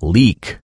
leak.